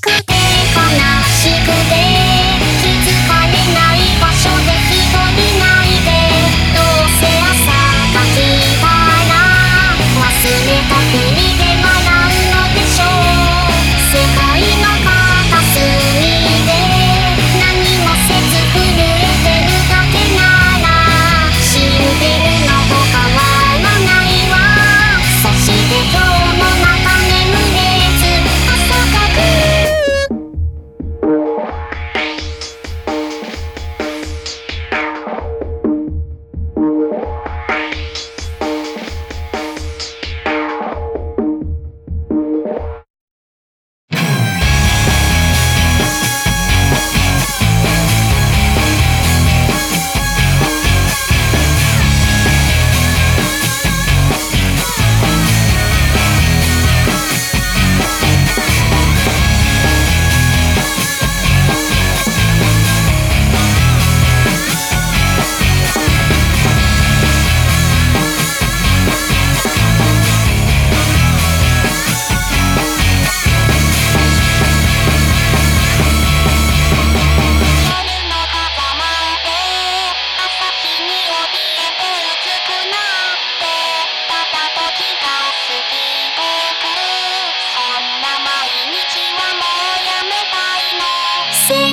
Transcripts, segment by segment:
くて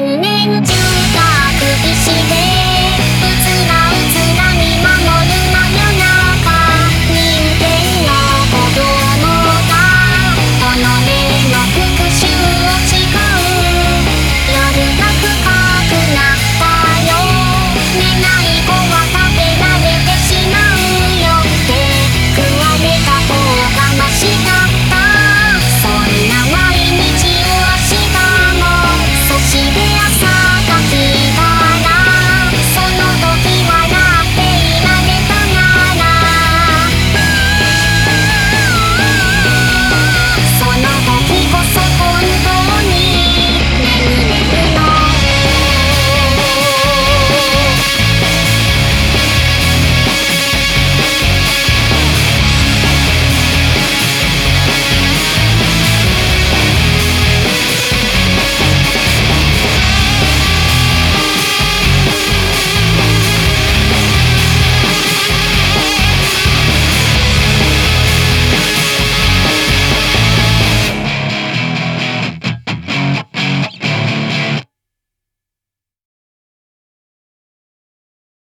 running